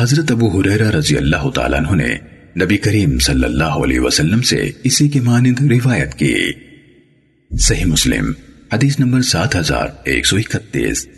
حضرت ابو حریرہ رضی اللہ تعالیٰ عنہ نے نبی کریم صلی اللہ علیہ وسلم سے اسی کے مانند روایت کی۔ صحیح مسلم، حدیث نمبر سات ہزار ایک سو اکتیس۔